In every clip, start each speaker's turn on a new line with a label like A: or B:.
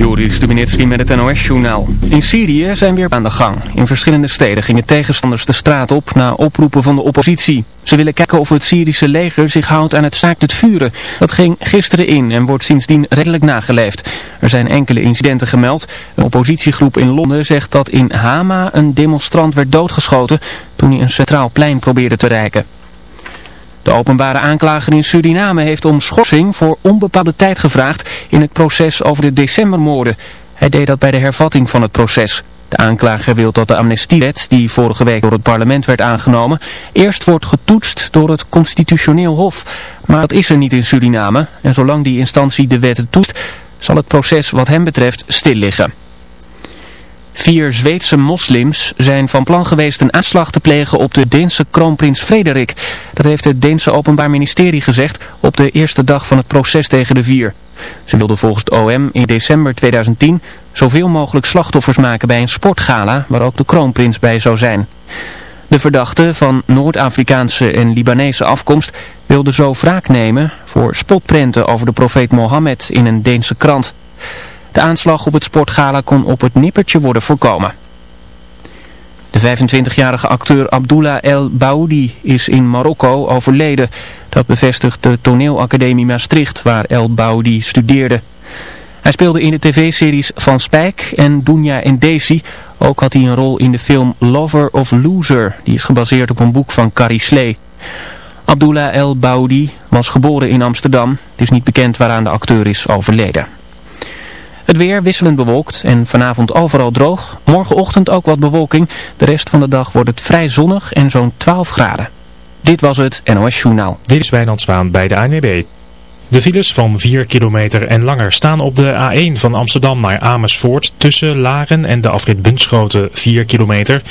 A: Joris Stubenitski met het NOS-journaal. In Syrië zijn weer aan de gang. In verschillende steden gingen tegenstanders de straat op na oproepen van de oppositie. Ze willen kijken of het Syrische leger zich houdt aan het staakt het vuren. Dat ging gisteren in en wordt sindsdien redelijk nageleefd. Er zijn enkele incidenten gemeld. Een oppositiegroep in Londen zegt dat in Hama een demonstrant werd doodgeschoten toen hij een centraal plein probeerde te rijken. De openbare aanklager in Suriname heeft om schorsing voor onbepaalde tijd gevraagd in het proces over de decembermoorden. Hij deed dat bij de hervatting van het proces. De aanklager wil dat de amnestiewet, die vorige week door het parlement werd aangenomen, eerst wordt getoetst door het constitutioneel hof. Maar dat is er niet in Suriname en zolang die instantie de wetten toetst, zal het proces wat hem betreft stil liggen. Vier Zweedse moslims zijn van plan geweest een aanslag te plegen op de Deense kroonprins Frederik. Dat heeft het Deense Openbaar Ministerie gezegd op de eerste dag van het proces tegen de vier. Ze wilden volgens het OM in december 2010 zoveel mogelijk slachtoffers maken bij een sportgala waar ook de kroonprins bij zou zijn. De verdachte van Noord-Afrikaanse en Libanese afkomst wilde zo wraak nemen voor spotprenten over de profeet Mohammed in een Deense krant. De aanslag op het sportgala kon op het nippertje worden voorkomen. De 25-jarige acteur Abdullah El Baoudi is in Marokko overleden. Dat bevestigt de toneelacademie Maastricht waar El Baoudi studeerde. Hij speelde in de tv-series Van Spijk en Dunja en Daisy. Ook had hij een rol in de film Lover of Loser. Die is gebaseerd op een boek van Carrie Slee. Abdullah El Baoudi was geboren in Amsterdam. Het is niet bekend waaraan de acteur is overleden. Het weer wisselend bewolkt en vanavond overal droog. Morgenochtend ook wat bewolking. De rest van de dag wordt het vrij zonnig en zo'n 12 graden. Dit was het NOS Journaal.
B: Dit is Wijnand Zwaan bij de ANWB. De files van 4 kilometer en langer staan op de A1 van Amsterdam naar Amersfoort tussen Laren en de afrit Bunschoten 4 kilometer.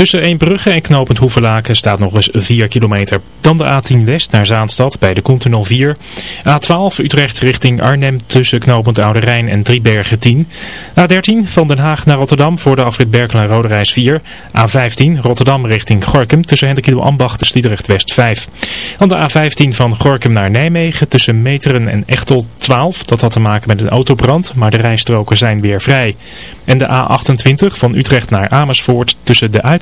B: Tussen Eembrugge en knooppunt Hoevelaken staat nog eens 4 kilometer. Dan de A10 West naar Zaanstad bij de Continental 4. A12 Utrecht richting Arnhem tussen knooppunt Oude Rijn en Driebergen 10. A13 van Den Haag naar Rotterdam voor de afrit Berkel en Roderijs 4. A15 Rotterdam richting Gorkum tussen Hendrik Ambacht en Sliedrecht West 5. Dan de A15 van Gorkum naar Nijmegen tussen Meteren en Echtel 12. Dat had te maken met een autobrand, maar de rijstroken zijn weer vrij. En de A28 van Utrecht naar Amersfoort tussen de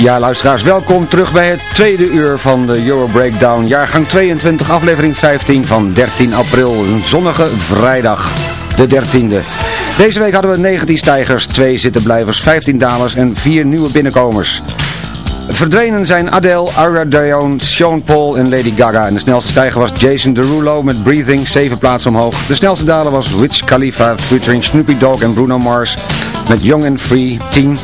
C: Ja, luisteraars, welkom terug bij het tweede uur van de Euro Breakdown. Jaargang 22, aflevering 15 van 13 april. Een zonnige vrijdag, de 13e. Deze week hadden we 19 stijgers, 2 zittenblijvers, 15 dames en 4 nieuwe binnenkomers. Verdwenen zijn Adele, Ara Dion, Sean Paul en Lady Gaga. En de snelste stijger was Jason Derulo met Breathing, 7 plaatsen omhoog. De snelste daler was Wiz Khalifa featuring Snoopy Dogg en Bruno Mars met Young and Free, 10.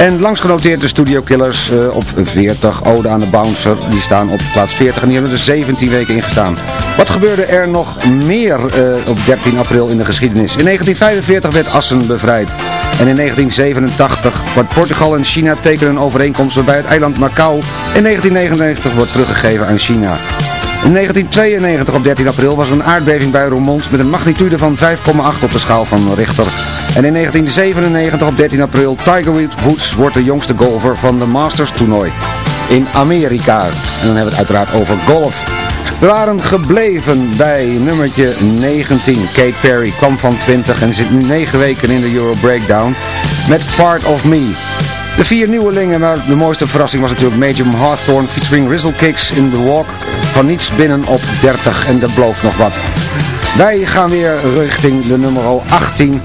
C: En langsgenoteerd de Studio Killers uh, op 40, Ode aan de Bouncer. Die staan op plaats 40 en die hebben er 17 weken ingestaan. Wat gebeurde er nog meer uh, op 13 april in de geschiedenis? In 1945 werd Assen bevrijd. En in 1987 wordt Portugal en China tekenen een overeenkomst waarbij het eiland Macau in 1999 wordt teruggegeven aan China. In 1992 op 13 april was er een aardbeving bij Roermond met een magnitude van 5,8 op de schaal van Richter. En in 1997 op 13 april Tiger Woods wordt de jongste golfer van de Masters toernooi. in Amerika. En dan hebben we het uiteraard over golf. We waren gebleven bij nummertje 19. Kate Perry kwam van 20 en zit nu 9 weken in de Euro Breakdown met Part of Me. De vier nieuwelingen, maar de mooiste verrassing was natuurlijk Major Hawthorne featuring Rizzle Kicks in the Walk. Van niets binnen op 30 en dat belooft nog wat. Wij gaan weer richting de nummer 18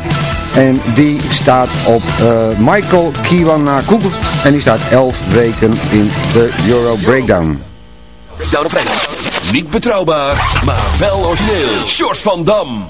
C: en die staat op uh, Michael Kiwanaku en die staat 11 weken in de Euro Breakdown.
D: Breakdown. Niet betrouwbaar, maar wel origineel. Short van Dam.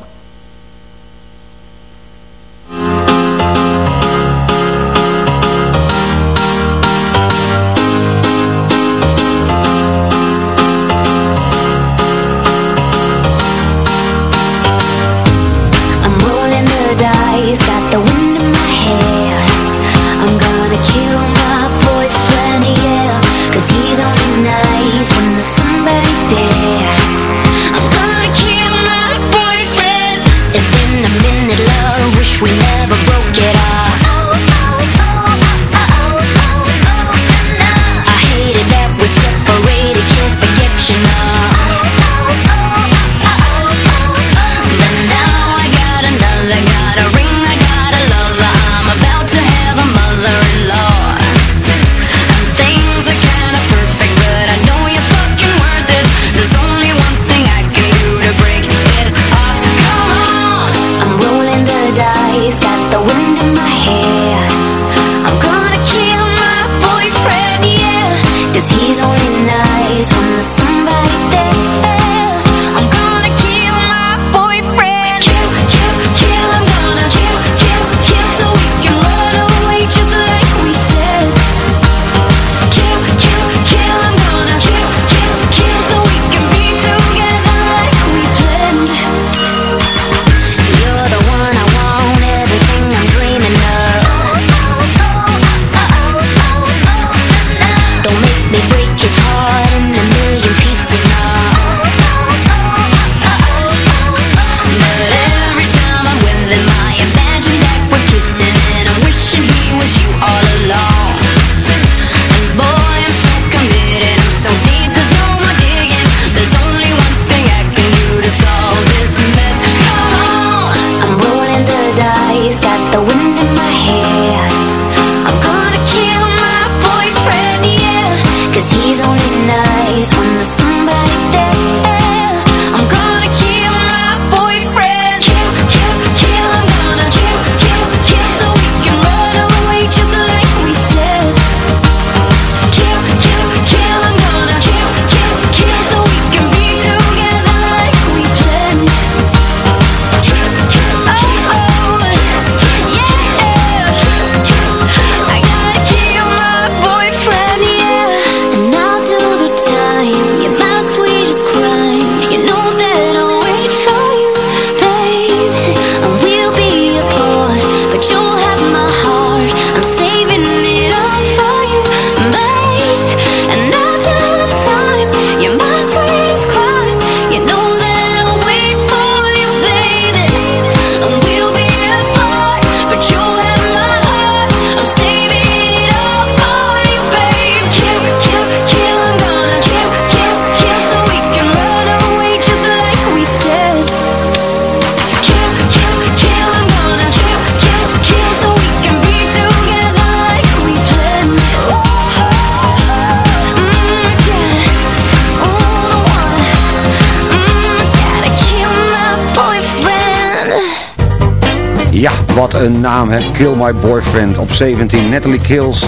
C: Een naam hè. Kill My Boyfriend op 17. Natalie Kills.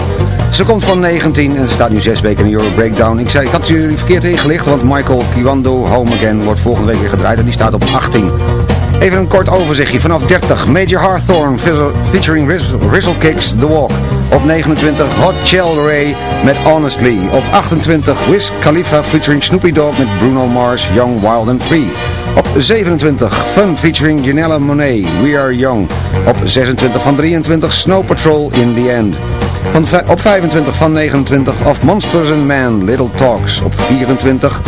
C: Ze komt van 19 en ze staat nu 6 weken in de Euro Breakdown. Ik, zei, ik had u verkeerd ingelicht, want Michael Kiwando Home Again wordt volgende week weer gedraaid en die staat op 18. Even een kort overzichtje. Vanaf 30 Major Hawthorne featuring Riz- Rizzle Kicks The Walk. Op 29 Hot Chell Ray met Honestly. Op 28 Wiz Khalifa featuring Snoopy Dogg met Bruno Mars Young, Wild and Free. Op 27 Fun featuring Janella Monet We Are Young. Op 26 van 23 Snow Patrol In The End. Op 25 van 29 of Monsters and Man Little Talks. Op 24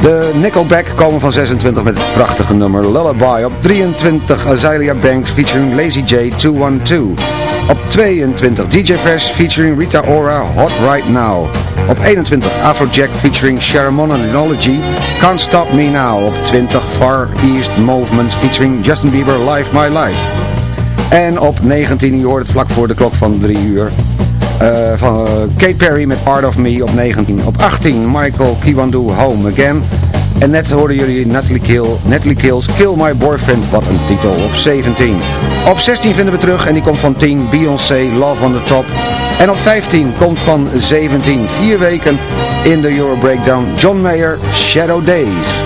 C: de Nickelback komen van 26 met het prachtige nummer Lullaby. Op 23 Azalea Banks featuring Lazy J 212. Op 22 DJ Fresh featuring Rita Ora Hot Right Now. Op 21 Afrojack featuring Sharon Analogy Can't Stop Me Now. Op 20 Far East Movement featuring Justin Bieber Life My Life. En op 19, je hoort het vlak voor de klok van 3 uur. Eh, van uh, Kate Perry met Part of Me op 19. Op 18 Michael Kiwandu Home Again. En net hoorden jullie Natalie, Kill, Natalie Kills Kill My Boyfriend. Wat een titel op 17. Op 16 vinden we terug en die komt van 10 Beyoncé Love on the Top. En op 15 komt van 17. Vier weken in de Euro Breakdown John Mayer Shadow Days.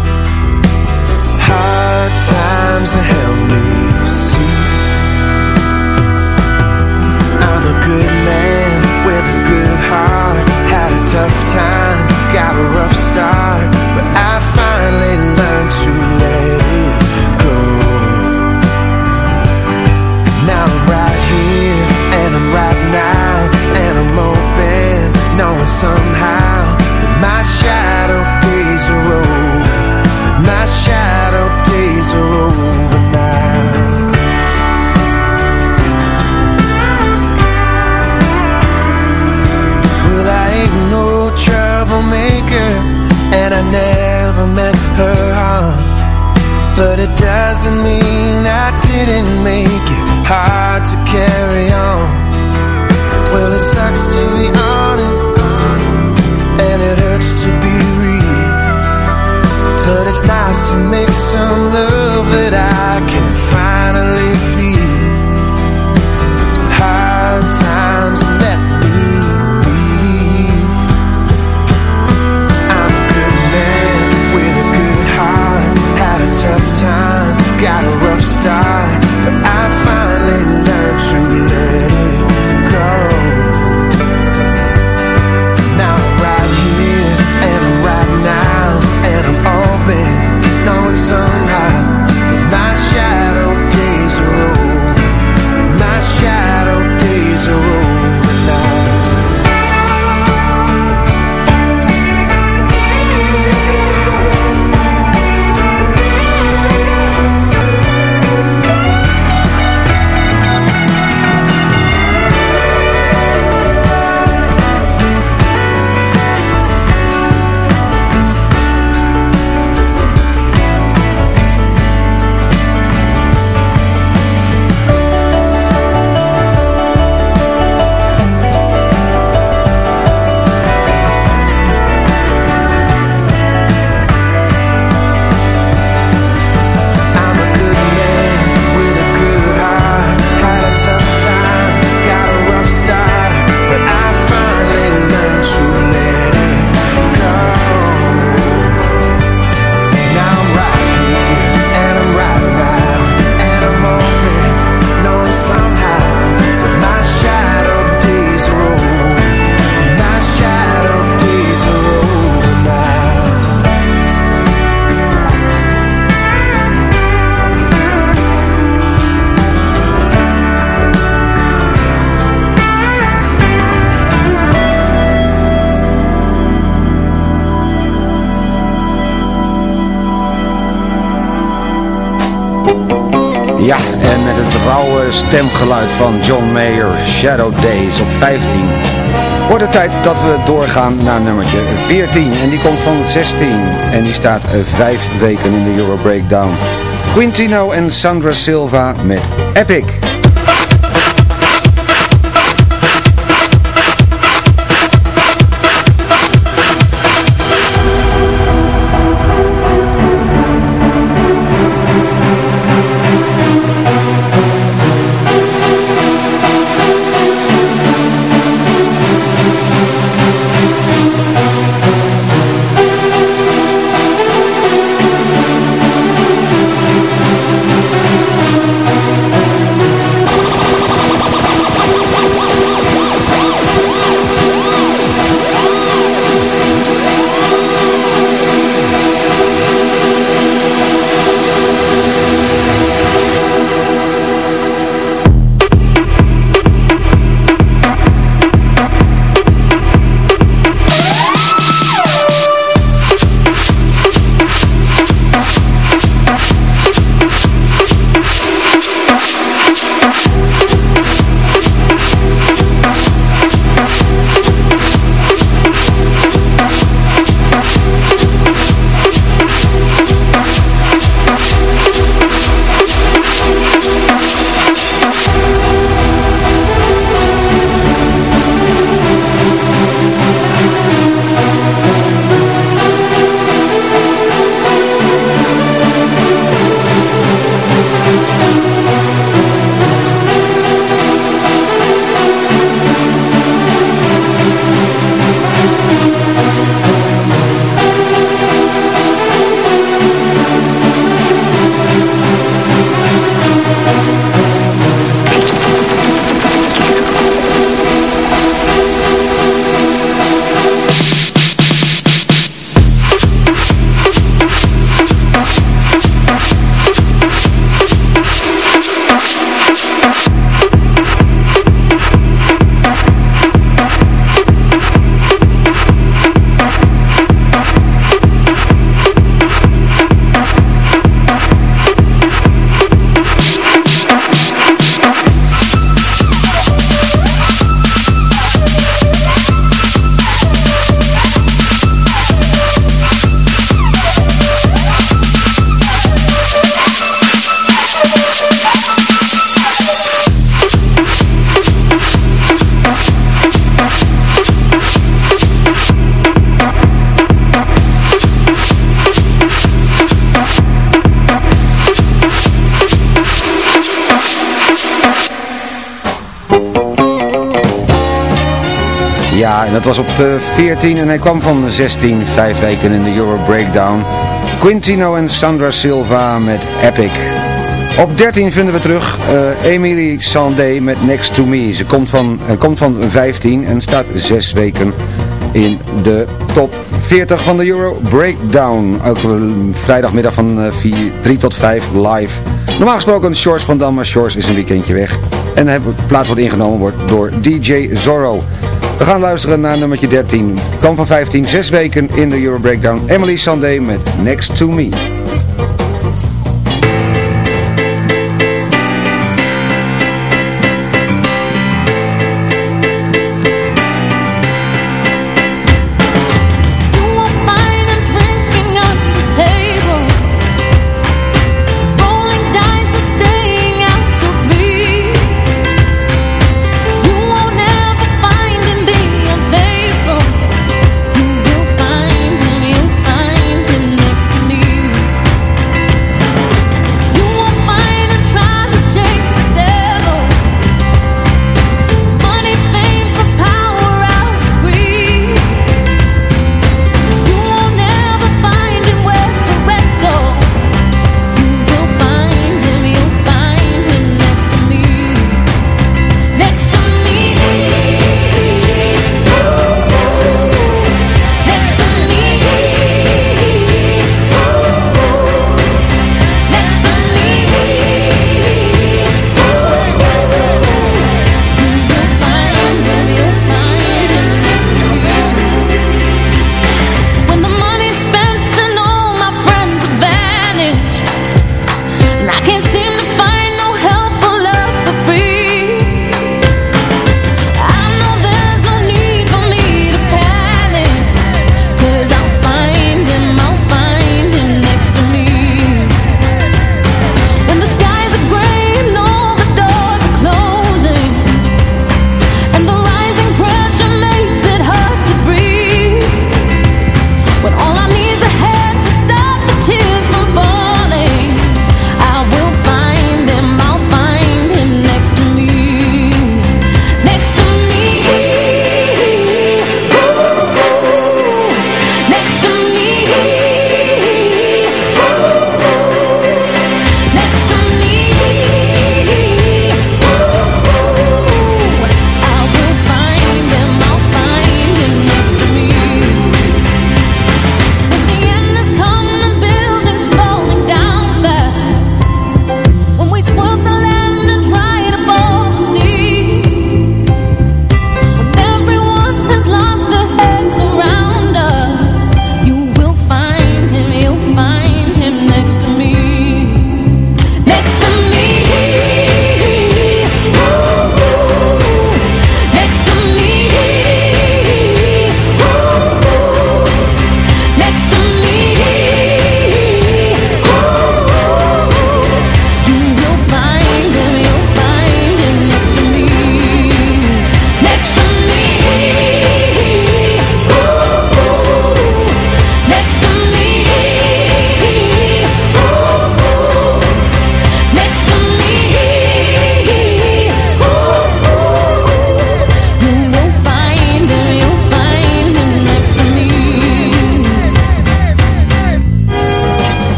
C: Stemgeluid van John Mayer, Shadow Days op 15. Wordt het tijd dat we doorgaan naar nummertje 14. En die komt van 16. En die staat 5 weken in de Euro Breakdown. Quintino en Sandra Silva met Epic.
E: En dat was op eh, 14 en hij kwam van 16, 5 weken in de Euro Breakdown. Quintino en Sandra Silva met Epic. Op 13 vinden we terug eh Emily Sandé met Next to Me. Ze komt van, eh, komt van 15 en staat 6 weken in de top 40 van de Euro Breakdown. Elke vrijdagmiddag van eh, 4, 3 tot 5 live. Normaal gesproken Shores van Dam, maar Shores is een weekendje weg. En de plaats wat ingenomen wordt door DJ Zorro. We gaan luisteren naar nummertje 13. Kwam van 15, 6 weken in de Euro Breakdown. Emily Sandé met Next to Me.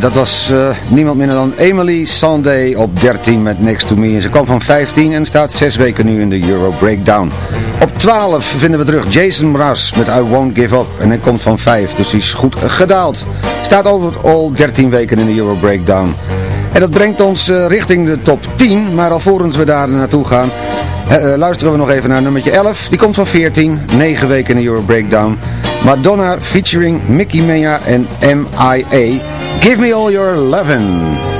E: Dat was eh, niemand minder dan Emily Sandé op 13 met Next to Me. En ze kwam van 15 en staat 6 weken nu in de Euro Breakdown. Op 12 vinden we terug Jason Mraz met I Won't Give Up. En hij komt van 5, dus die is goed gedaald. Staat overal 13 weken in de Euro Breakdown. En dat brengt ons eh, richting de top 10. Maar alvorens we daar naartoe gaan, eh, luisteren we nog even naar nummertje 11. Die komt van 14, 9 weken in de Euro Breakdown. Madonna featuring Mickey Mea en M.I.A. Give Me All Your Lovin'.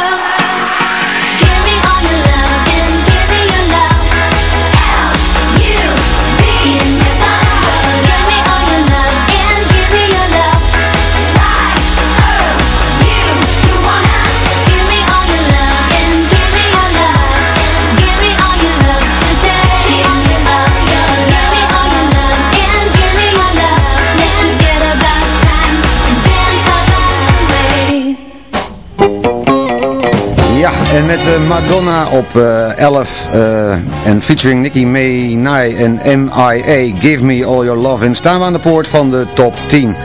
C: Met eh, Madonna op eh, 11 eh, en featuring Nicki Minaj en MIA, Give Me All Your Love In, staan we aan de poort van de top 10.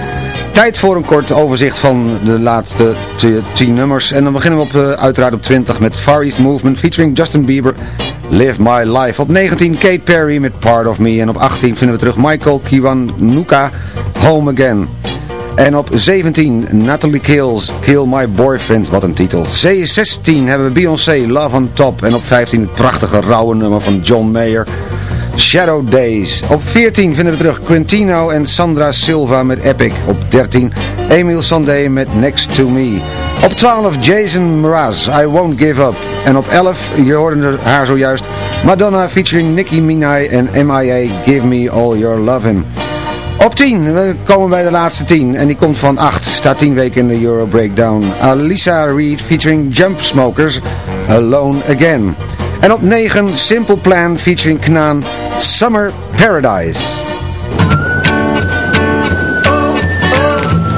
C: Tijd voor een kort overzicht van de laatste 10 nummers. En dan beginnen we op, eh, uiteraard op 20 met Far East Movement featuring Justin Bieber, Live My Life. Op 19 Kate Perry met Part of Me. En op 18 vinden we terug Michael Kiwanuka, Home Again. En op 17 Natalie Kills, Kill My Boyfriend, wat een titel. C16 hebben we Beyoncé, Love on Top. En op 15 het prachtige rauwe nummer van John Mayer, Shadow Days. Op 14 vinden we terug Quintino en Sandra Silva met Epic. Op 13 Emil Sandé met Next to Me. Op 12 Jason Mraz, I Won't Give Up. En op 11, je hoorde haar zojuist, Madonna featuring Nicki Minaj en MIA, Give Me All Your Lovin'. Op 10, we komen bij de laatste 10 en die komt van 8, staat 10 weken in de Euro Breakdown. Alisa Reed featuring Jump Smokers, Alone Again. En op 9, Simple Plan featuring Knaan, Summer Paradise.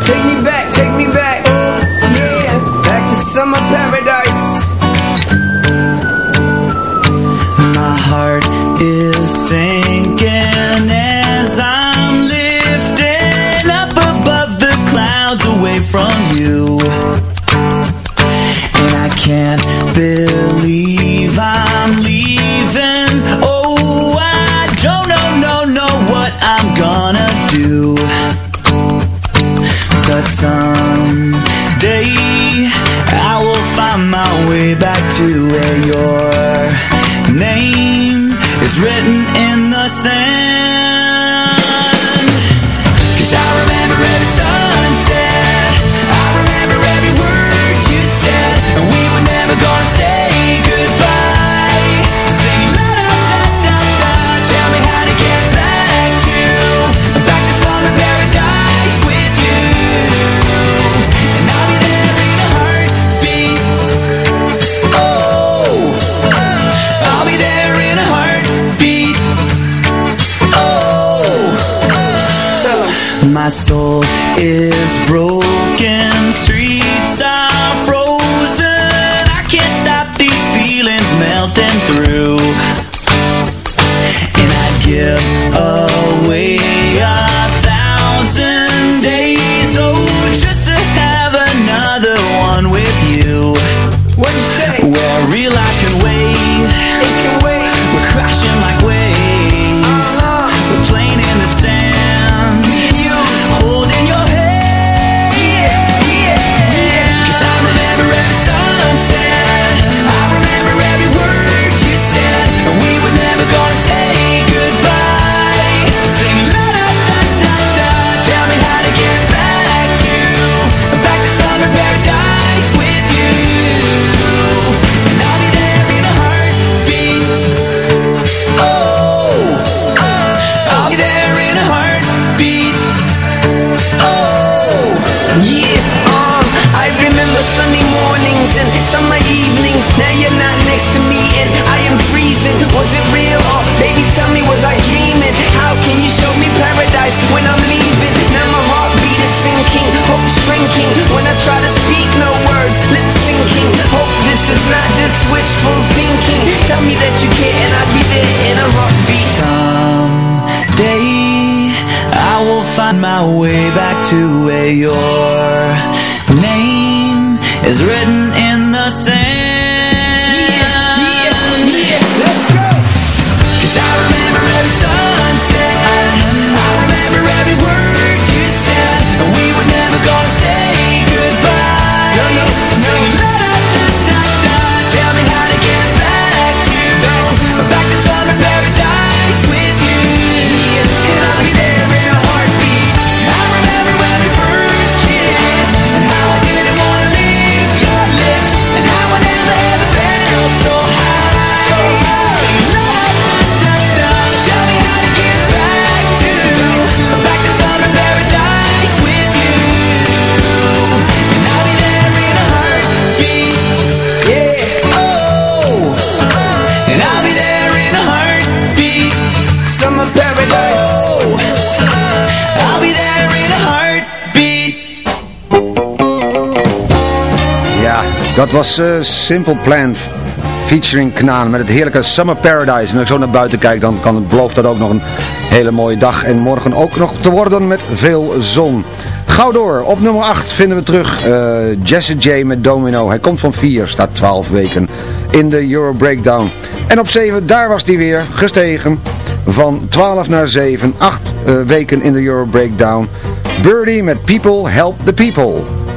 F: Take me back, take me back. Yeah, back to summer paradise. Soul is broken,
E: Het was eh, Simple Plan featuring Knaan met het heerlijke Summer Paradise. En als ik zo naar buiten kijk, dan kan het, belooft dat ook nog een hele mooie dag. En morgen ook nog te worden met veel zon. Gauw door, op nummer 8 vinden we terug eh, Jesse J met Domino. Hij komt van 4, staat 12 weken in de Euro Breakdown. En op 7, daar was hij weer, gestegen. Van 12 naar 7, 8 eh, weken in de Euro Breakdown. Birdie met People Help the People.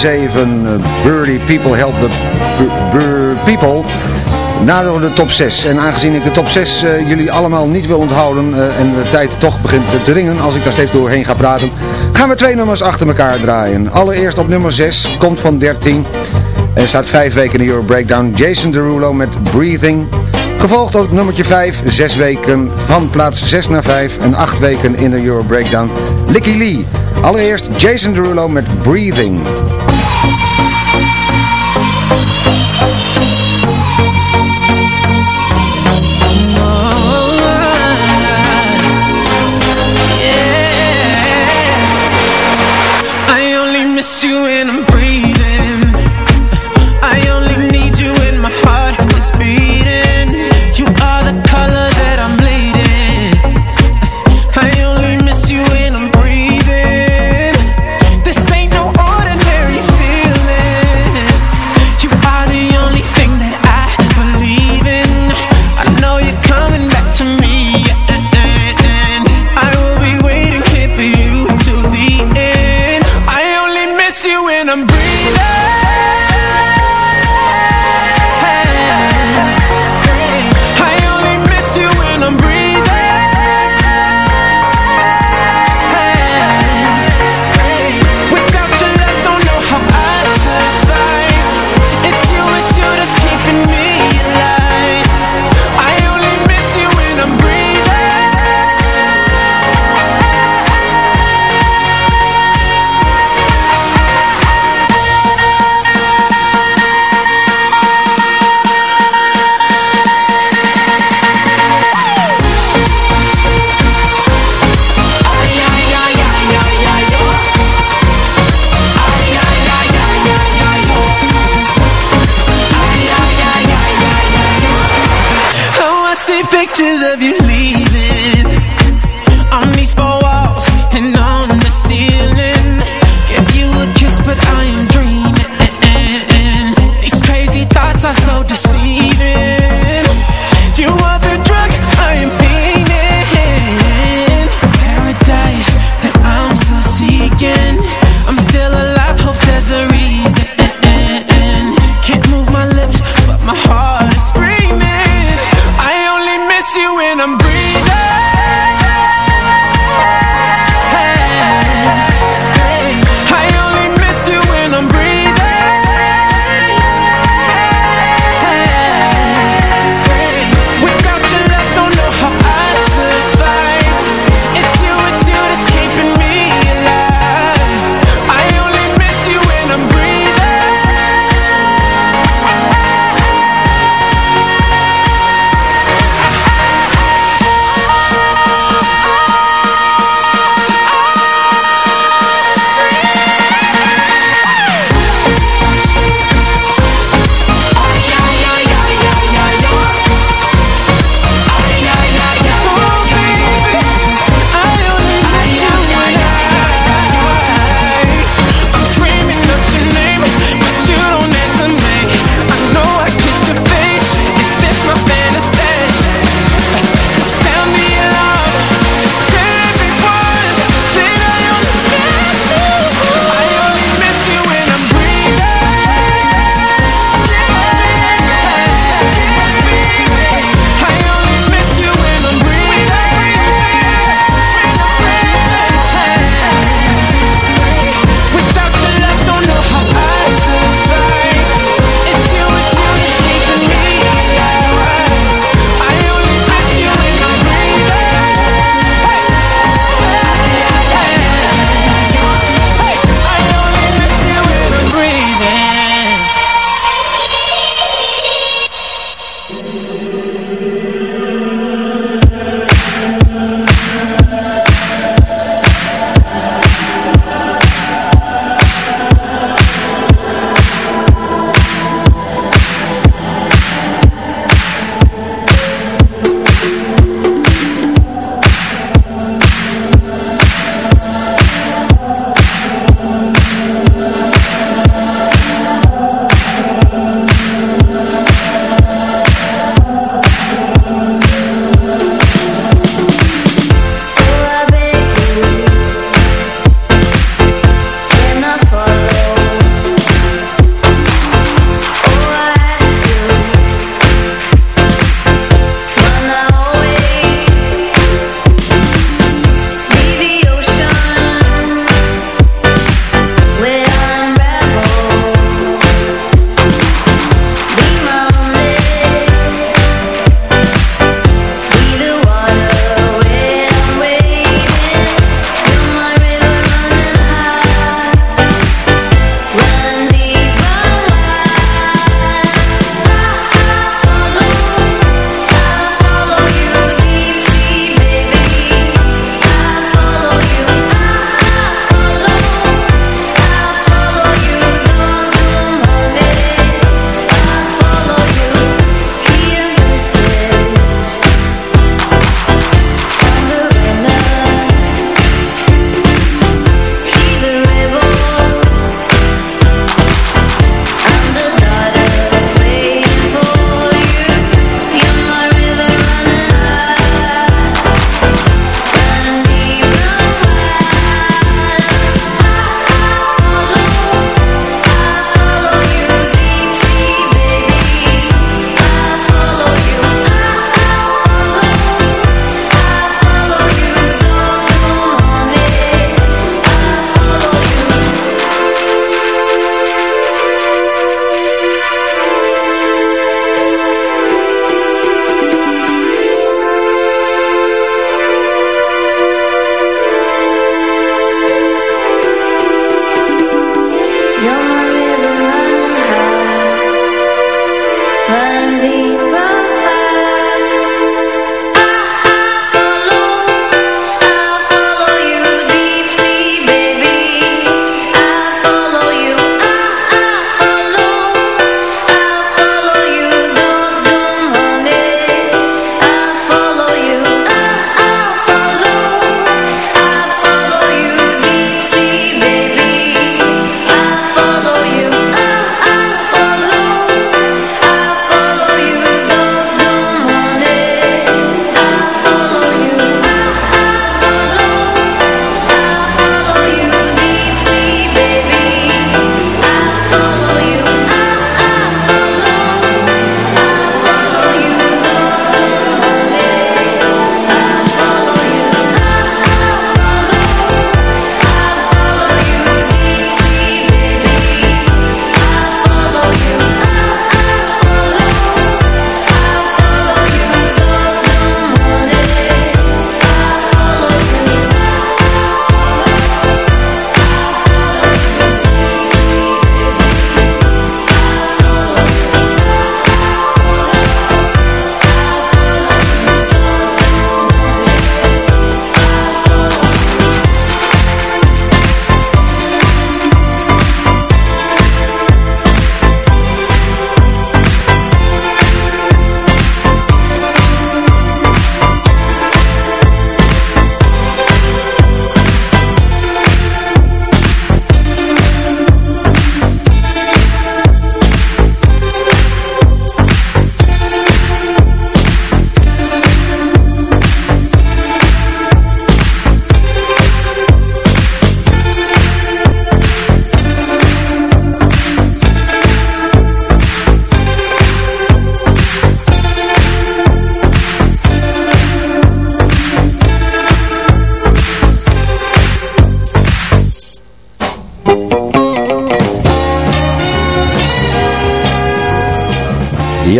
C: 7, uh, Birdie People Help the People, naderen de top 6. En aangezien ik de top 6 uh, jullie allemaal niet wil onthouden en de tijd toch begint te dringen als ik daar steeds doorheen ga praten, gaan we twee nummers achter elkaar draaien. Allereerst op nummer 6, komt van 13 en staat 5 weken in de Euro Breakdown, Jason Derulo met Breathing. Gevolgd op nummertje 5, 6 weken van plaats 6 naar 5 en 8 weken in de Euro Breakdown, Licky Lee. Allereerst Jason Derulo met Breathing.
G: Breathing. when I'm breathing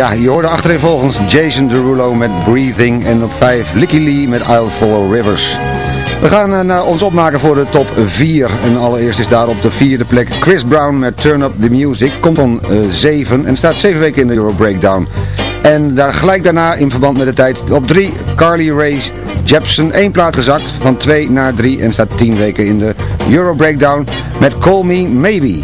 C: Ja, je hoorde achterin volgens Jason Derulo met Breathing en op 5 Licky Lee met I'll Follow Rivers. We gaan eh, naar ons opmaken voor de top 4. En allereerst is daar op de vierde plek Chris Brown met Turn Up The Music. Komt van 7 en staat 7 weken in de Euro Breakdown. En daar gelijk daarna in verband met de tijd op 3 Carly Rae Jepsen. één plaat gezakt van 2 naar 3 en staat 10 weken in de Euro Breakdown met Call Me Maybe.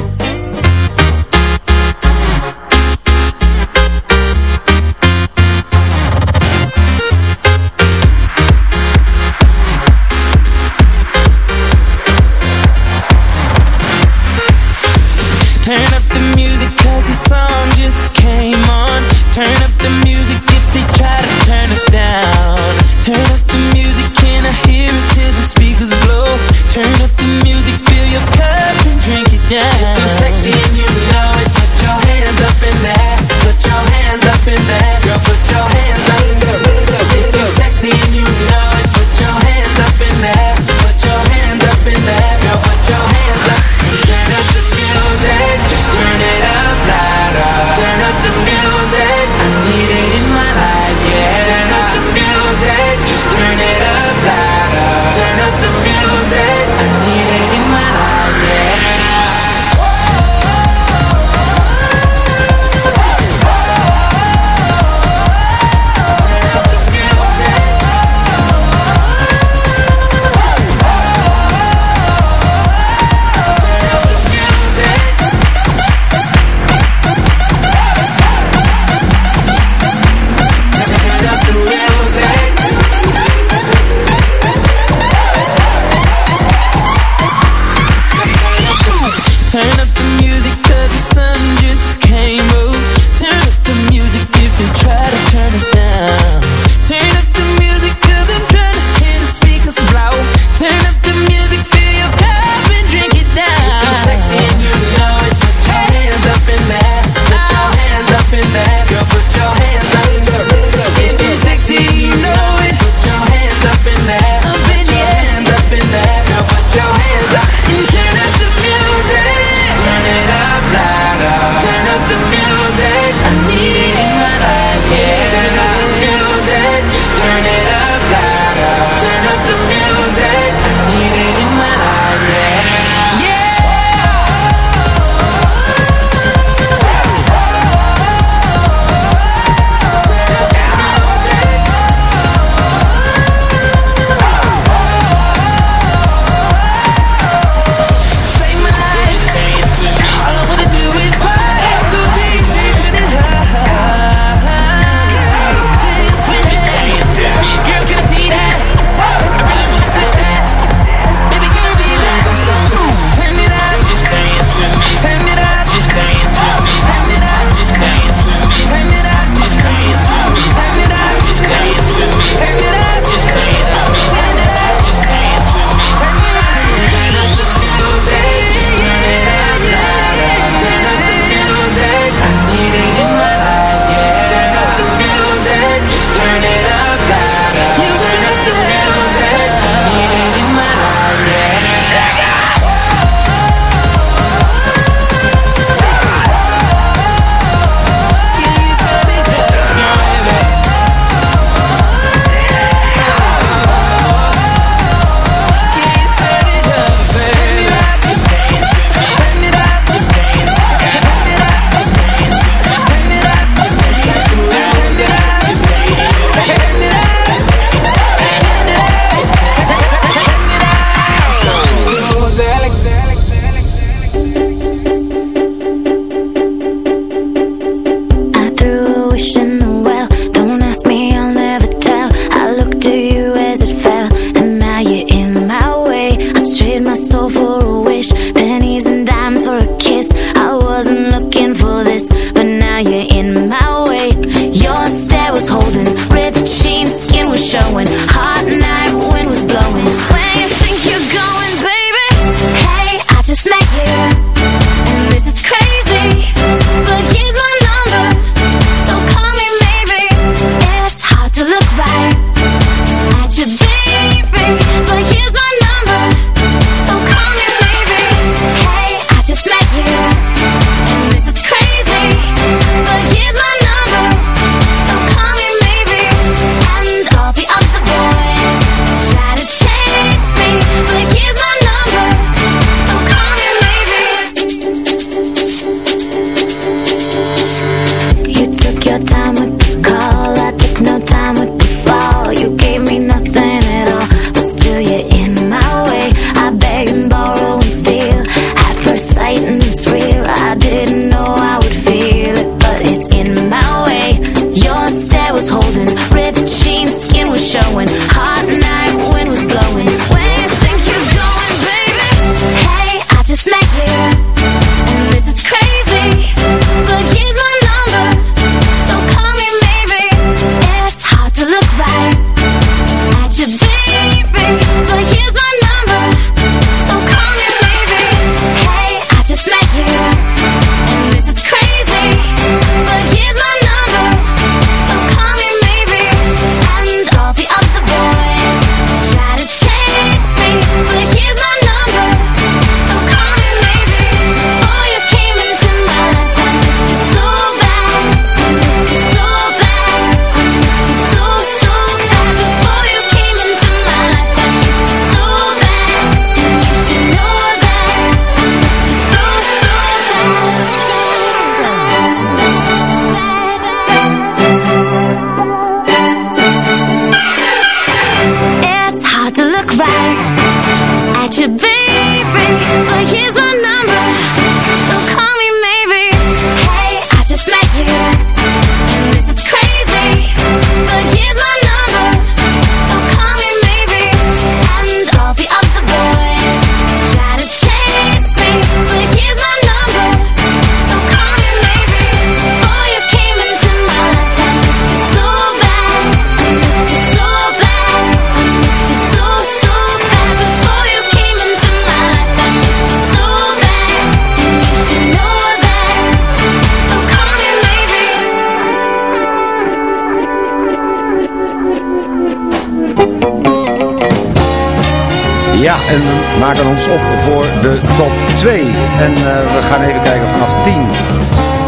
C: maken ons op voor de top 2. En eh, we gaan even kijken vanaf 10.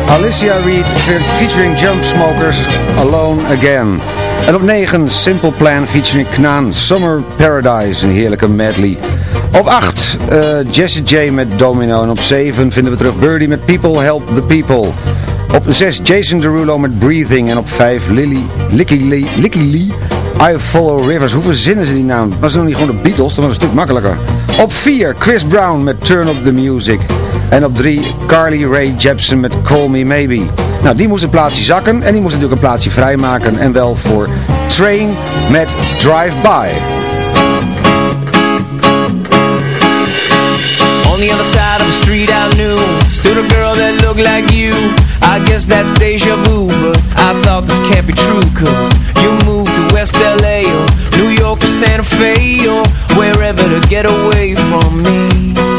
C: Alicia Reed featuring jump smokers Alone Again. En op 9, Simple Plan featuring Knaan, Summer Paradise, een heerlijke medley. Op 8, eh, Jesse J met Domino. En op 7 vinden we terug Birdie met People Help the People. Op 6, Jason Derulo met Breathing. En op 5, Lily, Licky Lee, Licky Lee, I Follow Rivers. Hoe verzinnen ze die naam? Was het nog niet gewoon de Beatles? Dan was een stuk makkelijker. Op 4 Chris Brown met Turn Up The Music. En op 3 Carly Rae Jepsen met Call Me Maybe. Nou, die moest een plaatsje zakken en die moest natuurlijk een plaatsje vrijmaken. En wel voor Train met Drive By.
H: On the other side of the street I knew Stood a girl that looked like you I guess that's deja vu But I thought this can't be true Cause you moved to West L.A. Santa Fe or wherever to get away from me.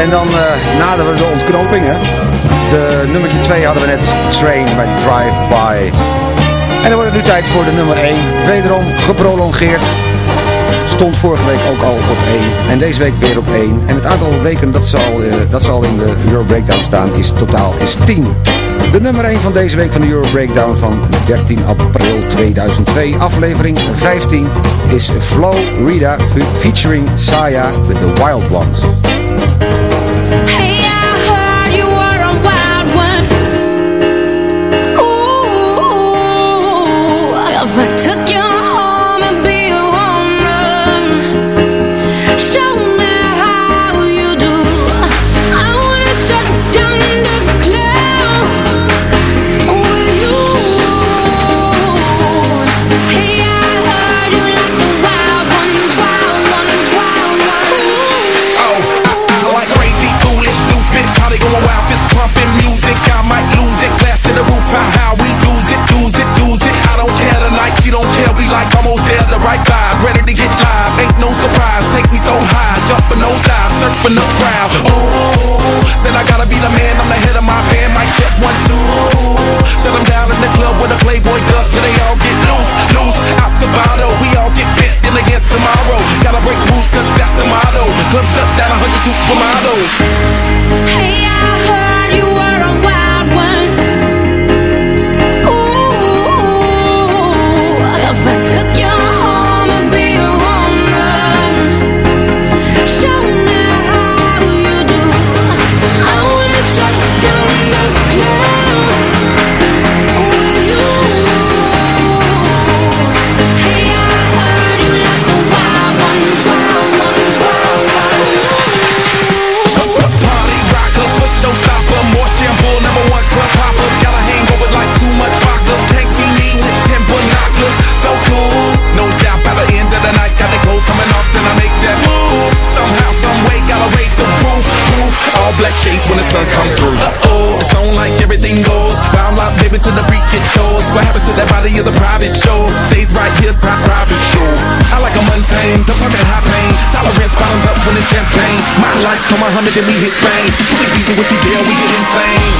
I: En dan uh, naderen we de ontknopingen. De nummertje 2 hadden we net, Train by Drive-By. En dan wordt het nu tijd voor de nummer 1. Wederom geprolongeerd. Stond vorige week ook al op 1. En deze week weer op 1. En het aantal weken dat ze al, eh, dat zal in de Euro Breakdown staan is totaal is 10. De nummer 1 van deze week van de Euro Breakdown van 13 april 2002, aflevering 15, is Flow Rida featuring Saya with the Wild Ones.
J: Let me
E: hit fame. We be the doing the deal, we get insane.